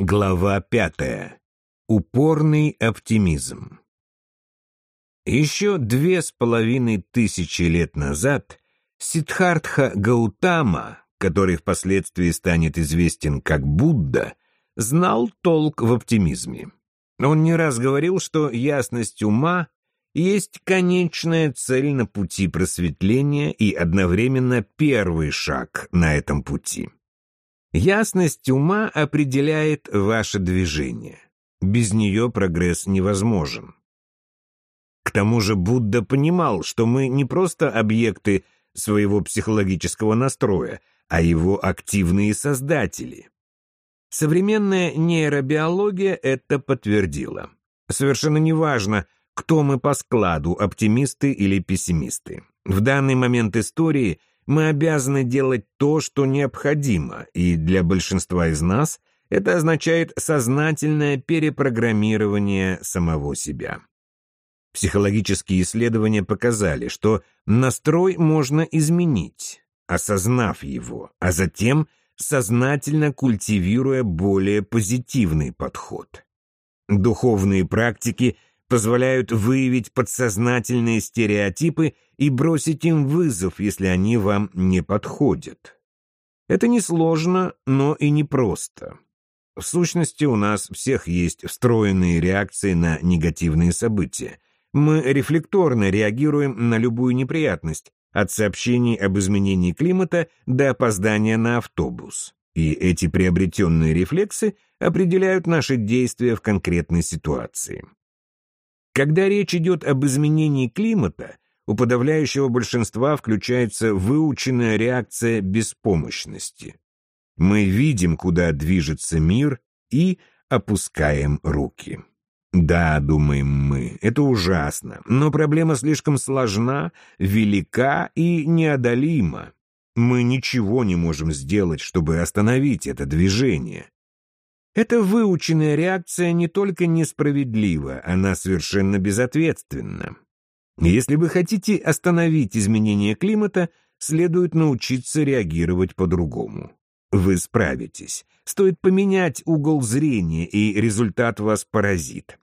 Глава пятая. Упорный оптимизм. Еще две с половиной тысячи лет назад Сиддхартха Гаутама, который впоследствии станет известен как Будда, знал толк в оптимизме. Он не раз говорил, что ясность ума есть конечная цель на пути просветления и одновременно первый шаг на этом пути. Ясность ума определяет ваше движение. Без нее прогресс невозможен. К тому же Будда понимал, что мы не просто объекты своего психологического настроя, а его активные создатели. Современная нейробиология это подтвердила. Совершенно неважно, кто мы по складу, оптимисты или пессимисты. В данный момент истории мы обязаны делать то, что необходимо, и для большинства из нас это означает сознательное перепрограммирование самого себя. Психологические исследования показали, что настрой можно изменить, осознав его, а затем сознательно культивируя более позитивный подход. Духовные практики позволяют выявить подсознательные стереотипы и бросить им вызов, если они вам не подходят. Это несложно, но и непросто. В сущности, у нас всех есть встроенные реакции на негативные события. Мы рефлекторно реагируем на любую неприятность, от сообщений об изменении климата до опоздания на автобус. И эти приобретенные рефлексы определяют наши действия в конкретной ситуации. Когда речь идет об изменении климата, у подавляющего большинства включается выученная реакция беспомощности. Мы видим, куда движется мир, и опускаем руки. Да, думаем мы, это ужасно, но проблема слишком сложна, велика и неодолима. Мы ничего не можем сделать, чтобы остановить это движение. Эта выученная реакция не только несправедлива, она совершенно безответственна. Если вы хотите остановить изменение климата, следует научиться реагировать по-другому. Вы справитесь. Стоит поменять угол зрения, и результат вас поразит.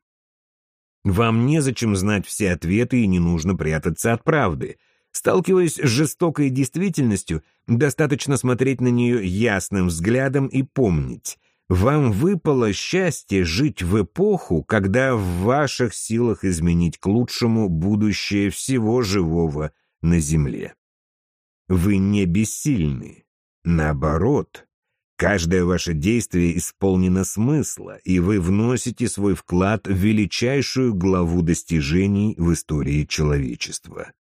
Вам незачем знать все ответы и не нужно прятаться от правды. Сталкиваясь с жестокой действительностью, достаточно смотреть на нее ясным взглядом и помнить. Вам выпало счастье жить в эпоху, когда в ваших силах изменить к лучшему будущее всего живого на Земле. Вы не бессильны. Наоборот, каждое ваше действие исполнено смысла, и вы вносите свой вклад в величайшую главу достижений в истории человечества.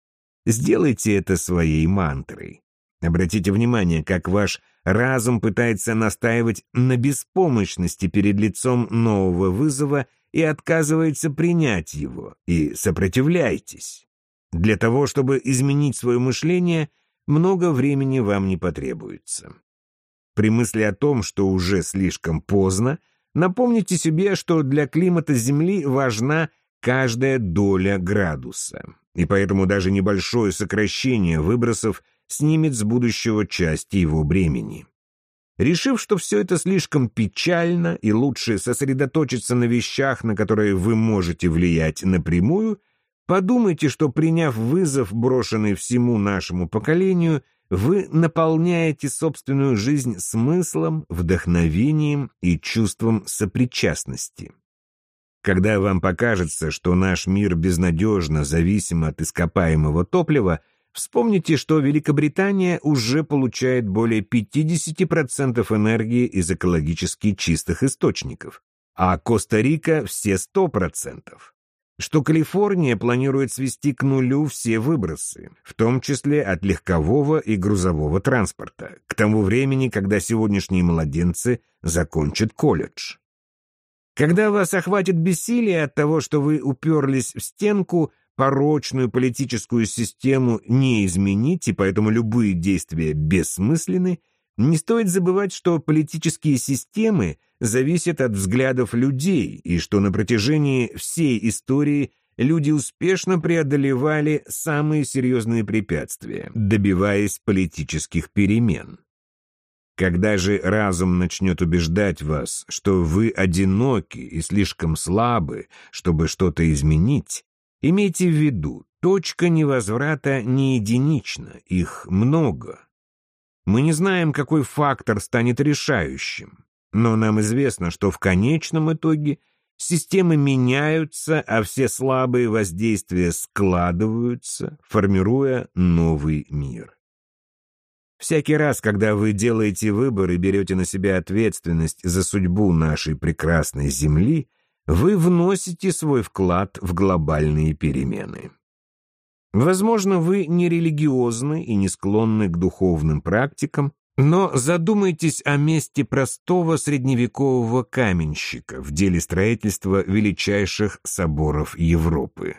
Сделайте это своей мантрой. Обратите внимание, как ваш разум пытается настаивать на беспомощности перед лицом нового вызова и отказывается принять его, и сопротивляйтесь. Для того, чтобы изменить свое мышление, много времени вам не потребуется. При мысли о том, что уже слишком поздно, напомните себе, что для климата Земли важна каждая доля градуса, и поэтому даже небольшое сокращение выбросов – снимет с будущего части его бремени. Решив, что все это слишком печально и лучше сосредоточиться на вещах, на которые вы можете влиять напрямую, подумайте, что приняв вызов, брошенный всему нашему поколению, вы наполняете собственную жизнь смыслом, вдохновением и чувством сопричастности. Когда вам покажется, что наш мир безнадежно зависим от ископаемого топлива, Вспомните, что Великобритания уже получает более 50% энергии из экологически чистых источников, а Коста-Рика — все 100%. Что Калифорния планирует свести к нулю все выбросы, в том числе от легкового и грузового транспорта, к тому времени, когда сегодняшние младенцы закончат колледж. Когда вас охватит бессилие от того, что вы уперлись в стенку — порочную политическую систему не изменить, и поэтому любые действия бессмысленны, не стоит забывать, что политические системы зависят от взглядов людей, и что на протяжении всей истории люди успешно преодолевали самые серьезные препятствия, добиваясь политических перемен. Когда же разум начнет убеждать вас, что вы одиноки и слишком слабы, чтобы что-то изменить, имейте в виду, точка невозврата не единична, их много. Мы не знаем, какой фактор станет решающим, но нам известно, что в конечном итоге системы меняются, а все слабые воздействия складываются, формируя новый мир. Всякий раз, когда вы делаете выбор и берете на себя ответственность за судьбу нашей прекрасной Земли, вы вносите свой вклад в глобальные перемены. Возможно, вы не религиозны и не склонны к духовным практикам, но задумайтесь о месте простого средневекового каменщика в деле строительства величайших соборов Европы.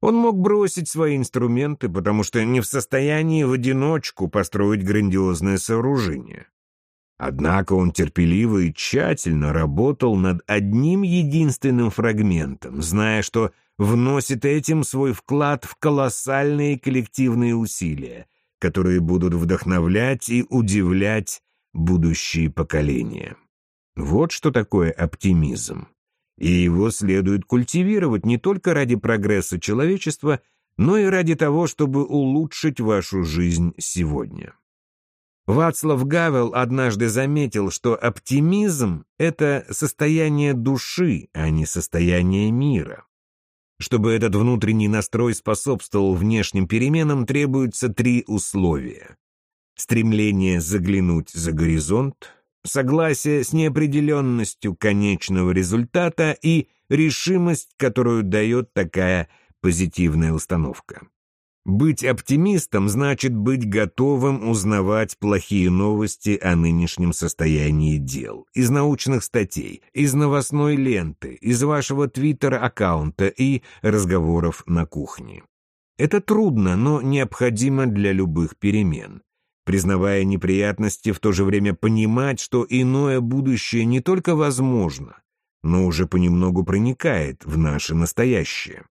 Он мог бросить свои инструменты, потому что не в состоянии в одиночку построить грандиозное сооружение. Однако он терпеливо и тщательно работал над одним единственным фрагментом, зная, что вносит этим свой вклад в колоссальные коллективные усилия, которые будут вдохновлять и удивлять будущие поколения. Вот что такое оптимизм и его следует культивировать не только ради прогресса человечества, но и ради того, чтобы улучшить вашу жизнь сегодня. Вацлав Гавел однажды заметил, что оптимизм — это состояние души, а не состояние мира. Чтобы этот внутренний настрой способствовал внешним переменам, требуются три условия. Стремление заглянуть за горизонт, согласие с неопределенностью конечного результата и решимость, которую дает такая позитивная установка. Быть оптимистом значит быть готовым узнавать плохие новости о нынешнем состоянии дел, из научных статей, из новостной ленты, из вашего твиттер-аккаунта и разговоров на кухне. Это трудно, но необходимо для любых перемен признавая неприятности, в то же время понимать, что иное будущее не только возможно, но уже понемногу проникает в наше настоящее.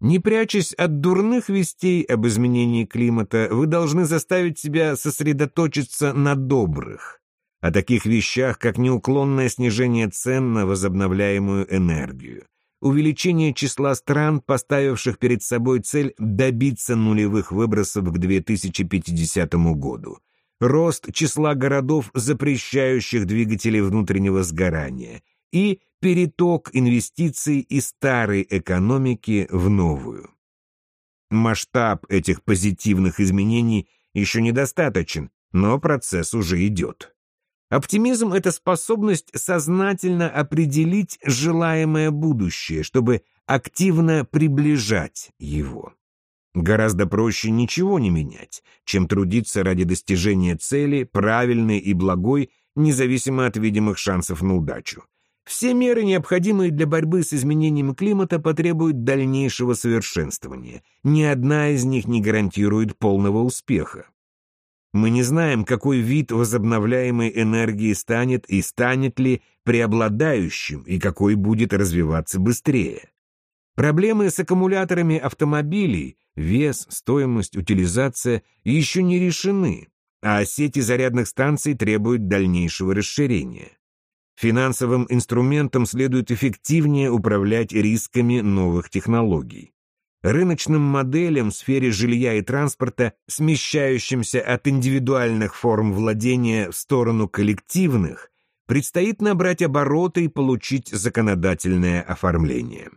Не прячась от дурных вестей об изменении климата, вы должны заставить себя сосредоточиться на добрых, о таких вещах, как неуклонное снижение цен на возобновляемую энергию, увеличение числа стран, поставивших перед собой цель добиться нулевых выбросов к 2050 году, рост числа городов, запрещающих двигатели внутреннего сгорания, и переток инвестиций из старой экономики в новую. Масштаб этих позитивных изменений еще недостаточен, но процесс уже идет. Оптимизм — это способность сознательно определить желаемое будущее, чтобы активно приближать его. Гораздо проще ничего не менять, чем трудиться ради достижения цели, правильной и благой, независимо от видимых шансов на удачу. Все меры, необходимые для борьбы с изменением климата, потребуют дальнейшего совершенствования. Ни одна из них не гарантирует полного успеха. Мы не знаем, какой вид возобновляемой энергии станет и станет ли преобладающим, и какой будет развиваться быстрее. Проблемы с аккумуляторами автомобилей, вес, стоимость, утилизация еще не решены, а сети зарядных станций требуют дальнейшего расширения. Финансовым инструментам следует эффективнее управлять рисками новых технологий рыночным моделям в сфере жилья и транспорта, смещающимся от индивидуальных форм владения в сторону коллективных, предстоит набрать обороты и получить законодательное оформление.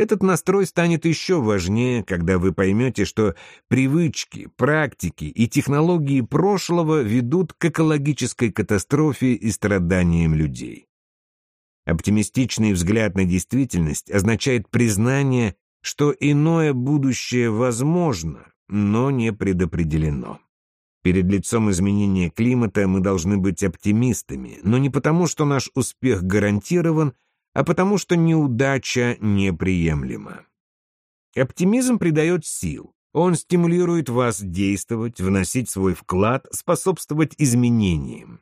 Этот настрой станет еще важнее, когда вы поймете, что привычки, практики и технологии прошлого ведут к экологической катастрофе и страданиям людей. Оптимистичный взгляд на действительность означает признание что иное будущее возможно, но не предопределено. Перед лицом изменения климата мы должны быть оптимистами, но не потому, что наш успех гарантирован, а потому, что неудача неприемлема. Оптимизм придает сил. Он стимулирует вас действовать, вносить свой вклад, способствовать изменениям.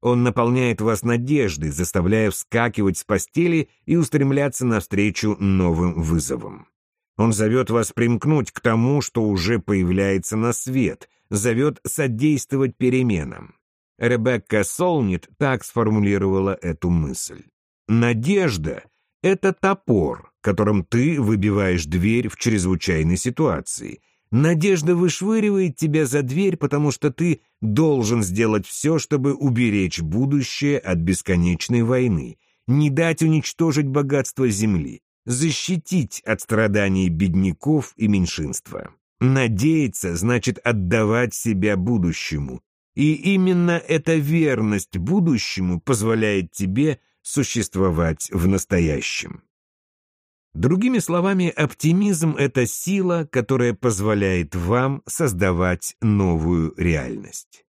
Он наполняет вас надеждой, заставляя вскакивать с постели и устремляться навстречу новым вызовам. Он зовет вас примкнуть к тому, что уже появляется на свет, зовет содействовать переменам. Ребекка Солнит так сформулировала эту мысль. «Надежда — это топор, которым ты выбиваешь дверь в чрезвычайной ситуации. Надежда вышвыривает тебя за дверь, потому что ты должен сделать все, чтобы уберечь будущее от бесконечной войны, не дать уничтожить богатство земли, защитить от страданий бедняков и меньшинства. Надеяться значит отдавать себя будущему, и именно эта верность будущему позволяет тебе существовать в настоящем. Другими словами, оптимизм — это сила, которая позволяет вам создавать новую реальность.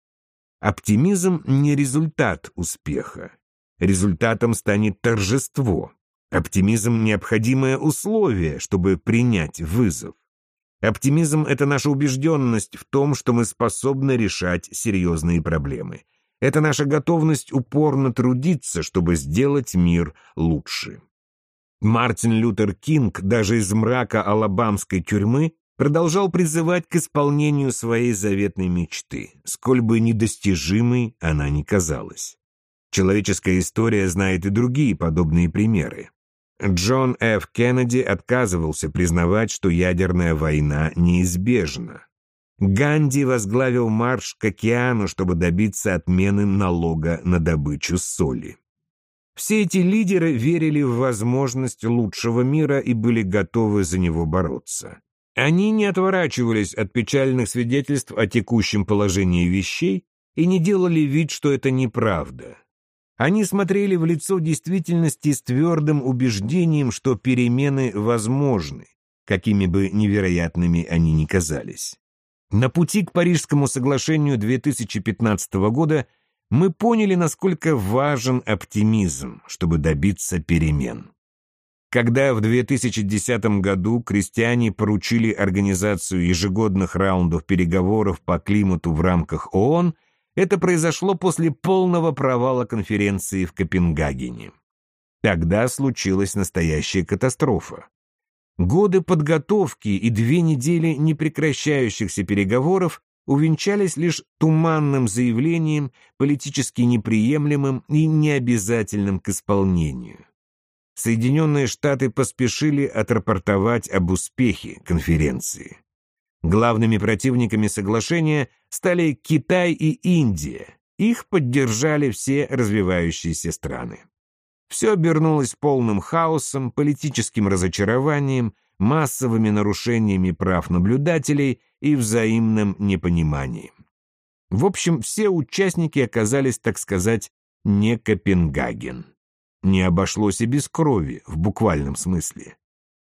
Оптимизм не результат успеха. Результатом станет торжество. Оптимизм — необходимое условие, чтобы принять вызов. Оптимизм — это наша убежденность в том, что мы способны решать серьезные проблемы. Это наша готовность упорно трудиться, чтобы сделать мир лучше. Мартин Лютер Кинг даже из мрака алабамской тюрьмы продолжал призывать к исполнению своей заветной мечты, сколь бы недостижимой она ни казалась. Человеческая история знает и другие подобные примеры. Джон Ф. Кеннеди отказывался признавать, что ядерная война неизбежна. Ганди возглавил марш к океану, чтобы добиться отмены налога на добычу соли. Все эти лидеры верили в возможность лучшего мира и были готовы за него бороться. Они не отворачивались от печальных свидетельств о текущем положении вещей и не делали вид, что это неправда. Они смотрели в лицо действительности с твердым убеждением, что перемены возможны, какими бы невероятными они ни казались. На пути к Парижскому соглашению 2015 года мы поняли, насколько важен оптимизм, чтобы добиться перемен. Когда в 2010 году крестьяне поручили организацию ежегодных раундов переговоров по климату в рамках ООН, это произошло после полного провала конференции в Копенгагене. Тогда случилась настоящая катастрофа. Годы подготовки и две недели непрекращающихся переговоров увенчались лишь туманным заявлением, политически неприемлемым и необязательным к исполнению. Соединенные Штаты поспешили отрапортовать об успехе конференции. Главными противниками соглашения стали Китай и Индия. Их поддержали все развивающиеся страны. Все обернулось полным хаосом, политическим разочарованием, массовыми нарушениями прав наблюдателей и взаимным непониманием. В общем, все участники оказались, так сказать, не Копенгаген. Не обошлось и без крови, в буквальном смысле.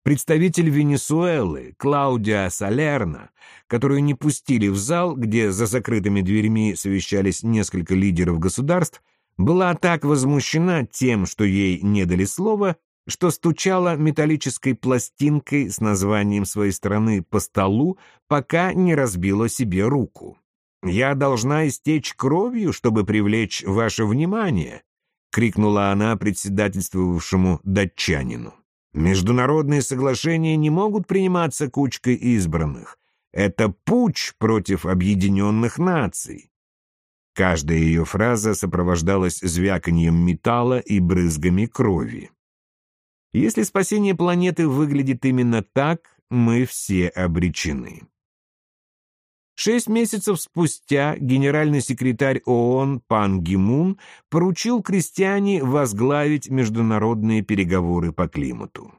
Представитель Венесуэлы, Клаудия Салерна, которую не пустили в зал, где за закрытыми дверьми совещались несколько лидеров государств, была так возмущена тем, что ей не дали слова, что стучала металлической пластинкой с названием своей страны по столу, пока не разбила себе руку. «Я должна истечь кровью, чтобы привлечь ваше внимание», — крикнула она председательствовавшему датчанину. «Международные соглашения не могут приниматься кучкой избранных. Это путь против объединенных наций». Каждая ее фраза сопровождалась звяканьем металла и брызгами крови. Если спасение планеты выглядит именно так, мы все обречены. Шесть месяцев спустя генеральный секретарь ООН Пан Гимун поручил крестьяне возглавить международные переговоры по климату.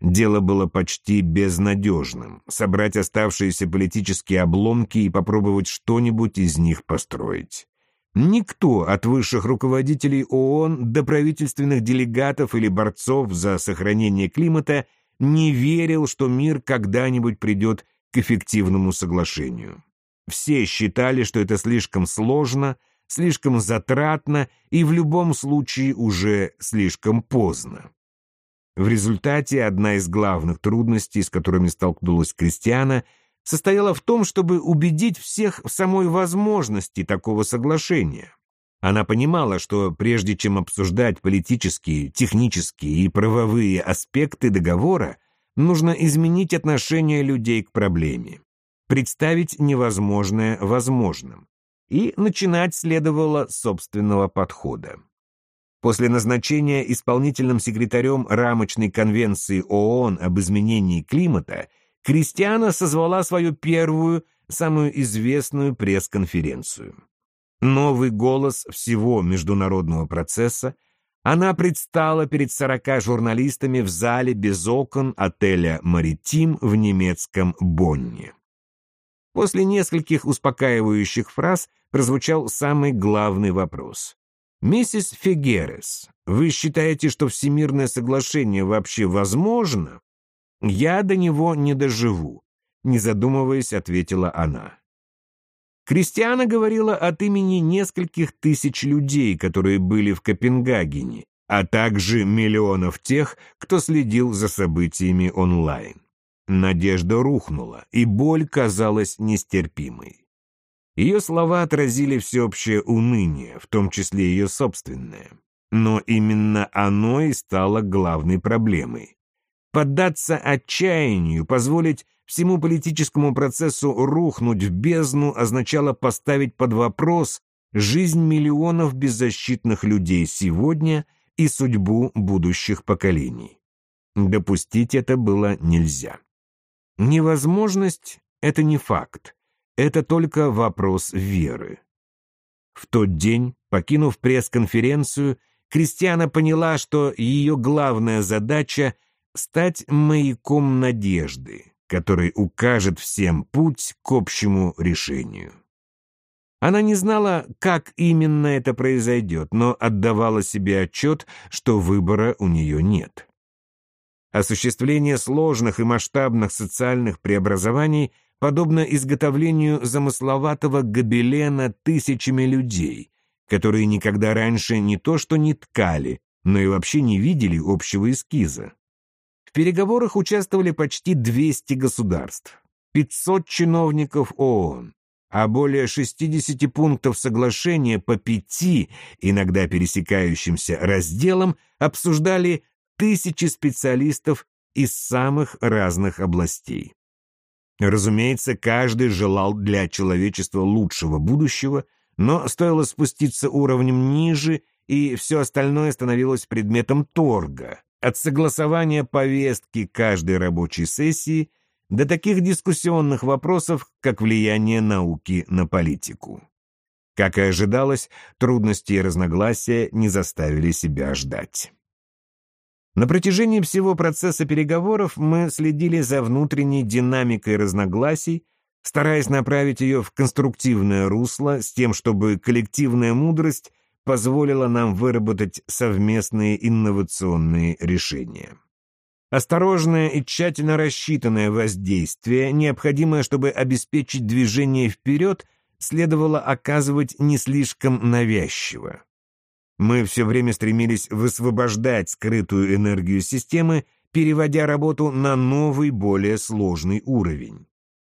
Дело было почти безнадежным — собрать оставшиеся политические обломки и попробовать что-нибудь из них построить. Никто от высших руководителей ООН до правительственных делегатов или борцов за сохранение климата не верил, что мир когда-нибудь придет к эффективному соглашению. Все считали, что это слишком сложно, слишком затратно и в любом случае уже слишком поздно. В результате одна из главных трудностей, с которыми столкнулась Кристиана – состояла в том, чтобы убедить всех в самой возможности такого соглашения. Она понимала, что прежде чем обсуждать политические, технические и правовые аспекты договора, нужно изменить отношение людей к проблеме, представить невозможное возможным. и начинать следовало собственного подхода. После назначения исполнительным секретарем рамочной конвенции ООН об изменении климата Кристиана созвала свою первую, самую известную пресс-конференцию. Новый голос всего международного процесса она предстала перед сорока журналистами в зале без окон отеля «Маритим» в немецком Бонне. После нескольких успокаивающих фраз прозвучал самый главный вопрос. «Миссис Фигерес, вы считаете, что Всемирное соглашение вообще возможно?» «Я до него не доживу», — не задумываясь, ответила она. Кристиана говорила от имени нескольких тысяч людей, которые были в Копенгагене, а также миллионов тех, кто следил за событиями онлайн. Надежда рухнула, и боль казалась нестерпимой. Ее слова отразили всеобщее уныние, в том числе ее собственное. Но именно оно и стало главной проблемой. Поддаться отчаянию, позволить всему политическому процессу рухнуть в бездну означало поставить под вопрос жизнь миллионов беззащитных людей сегодня и судьбу будущих поколений. Допустить это было нельзя. Невозможность — это не факт, это только вопрос веры. В тот день, покинув пресс-конференцию, Кристиана поняла, что ее главная задача — стать маяком надежды, который укажет всем путь к общему решению. Она не знала, как именно это произойдет, но отдавала себе отчет, что выбора у нее нет. Осуществление сложных и масштабных социальных преобразований подобно изготовлению замысловатого гобелена тысячами людей, которые никогда раньше не то что не ткали, но и вообще не видели общего эскиза. В переговорах участвовали почти 200 государств, 500 чиновников ООН, а более 60 пунктов соглашения по пяти, иногда пересекающимся разделам, обсуждали тысячи специалистов из самых разных областей. Разумеется, каждый желал для человечества лучшего будущего, но стоило спуститься уровнем ниже, и все остальное становилось предметом торга, от согласования повестки каждой рабочей сессии до таких дискуссионных вопросов, как влияние науки на политику. Как и ожидалось, трудности и разногласия не заставили себя ждать. На протяжении всего процесса переговоров мы следили за внутренней динамикой разногласий, стараясь направить ее в конструктивное русло с тем, чтобы коллективная мудрость позволила нам выработать совместные инновационные решения. Осторожное и тщательно рассчитанное воздействие, необходимое, чтобы обеспечить движение вперед, следовало оказывать не слишком навязчиво. Мы все время стремились высвобождать скрытую энергию системы, переводя работу на новый, более сложный уровень.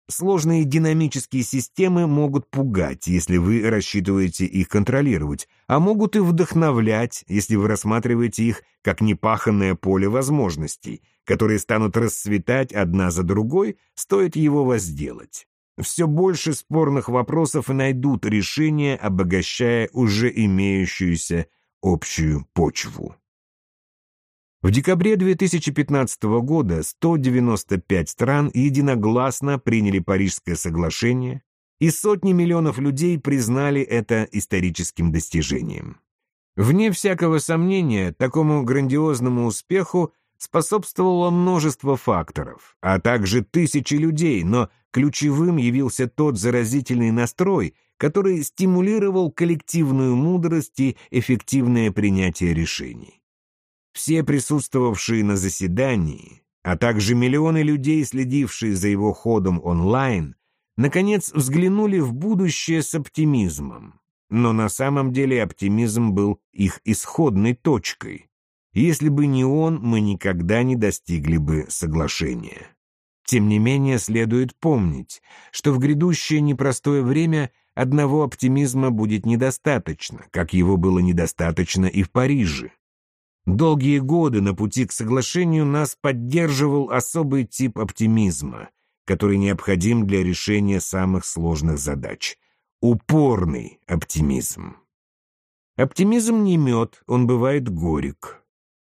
Сложные динамические системы могут пугать, если вы рассчитываете их контролировать, а могут и вдохновлять, если вы рассматриваете их как непаханное поле возможностей, которые станут расцветать одна за другой, стоит его возделать все больше спорных вопросов и найдут решение, обогащая уже имеющуюся общую почву. В декабре 2015 года 195 стран единогласно приняли Парижское соглашение, и сотни миллионов людей признали это историческим достижением. Вне всякого сомнения, такому грандиозному успеху способствовало множество факторов, а также тысячи людей, но ключевым явился тот заразительный настрой, который стимулировал коллективную мудрость и эффективное принятие решений. Все присутствовавшие на заседании, а также миллионы людей, следившие за его ходом онлайн, наконец взглянули в будущее с оптимизмом. Но на самом деле оптимизм был их исходной точкой. Если бы не он, мы никогда не достигли бы соглашения. Тем не менее, следует помнить, что в грядущее непростое время одного оптимизма будет недостаточно, как его было недостаточно и в Париже. Долгие годы на пути к соглашению нас поддерживал особый тип оптимизма, который необходим для решения самых сложных задач. упорный оптимизм. Оптимизм не мед, он бывает горек.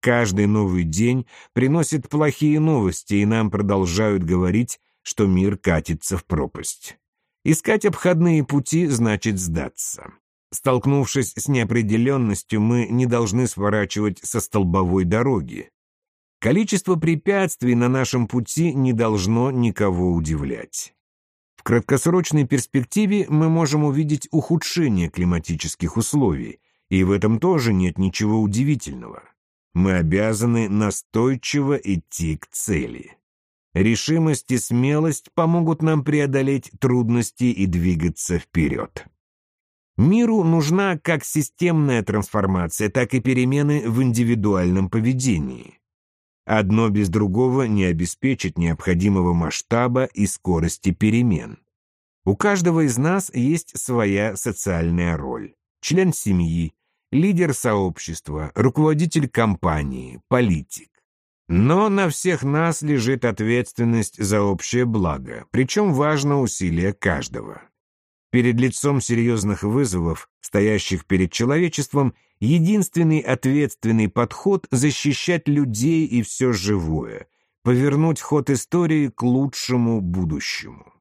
Каждый новый день приносит плохие новости, и нам продолжают говорить, что мир катится в пропасть. Искать обходные пути значит сдаться. Столкнувшись с неопределенностью, мы не должны сворачивать со столбовой дороги. Количество препятствий на нашем пути не должно никого удивлять. В краткосрочной перспективе мы можем увидеть ухудшение климатических условий, и в этом тоже нет ничего удивительного. Мы обязаны настойчиво идти к цели. Решимость и смелость помогут нам преодолеть трудности и двигаться вперед. Миру нужна как системная трансформация, так и перемены в индивидуальном поведении. Одно без другого не обеспечит необходимого масштаба и скорости перемен. У каждого из нас есть своя социальная роль. Член семьи, лидер сообщества, руководитель компании, политик. Но на всех нас лежит ответственность за общее благо, причем важно усилие каждого. Перед лицом серьезных вызовов, стоящих перед человечеством, единственный ответственный подход — защищать людей и все живое, повернуть ход истории к лучшему будущему.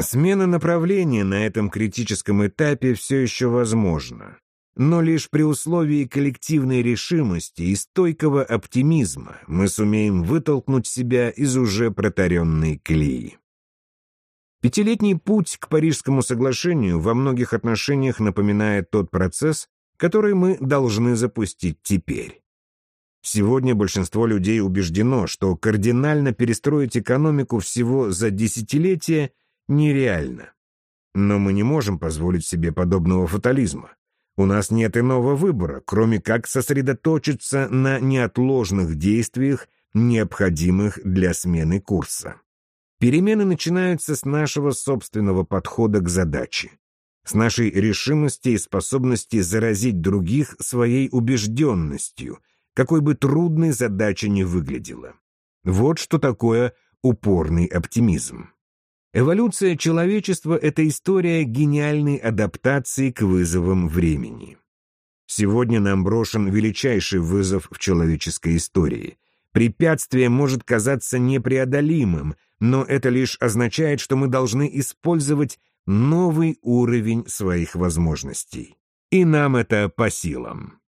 Смена направления на этом критическом этапе все еще возможна, но лишь при условии коллективной решимости и стойкого оптимизма мы сумеем вытолкнуть себя из уже протаренной колеи. Пятилетний путь к Парижскому соглашению во многих отношениях напоминает тот процесс, который мы должны запустить теперь. Сегодня большинство людей убеждено, что кардинально перестроить экономику всего за десятилетия нереально. Но мы не можем позволить себе подобного фатализма. У нас нет иного выбора, кроме как сосредоточиться на неотложных действиях, необходимых для смены курса. Перемены начинаются с нашего собственного подхода к задаче, с нашей решимости и способности заразить других своей убежденностью, какой бы трудной задача ни выглядела. Вот что такое упорный оптимизм. Эволюция человечества — это история гениальной адаптации к вызовам времени. Сегодня нам брошен величайший вызов в человеческой истории. Препятствие может казаться непреодолимым, но это лишь означает, что мы должны использовать новый уровень своих возможностей. И нам это по силам.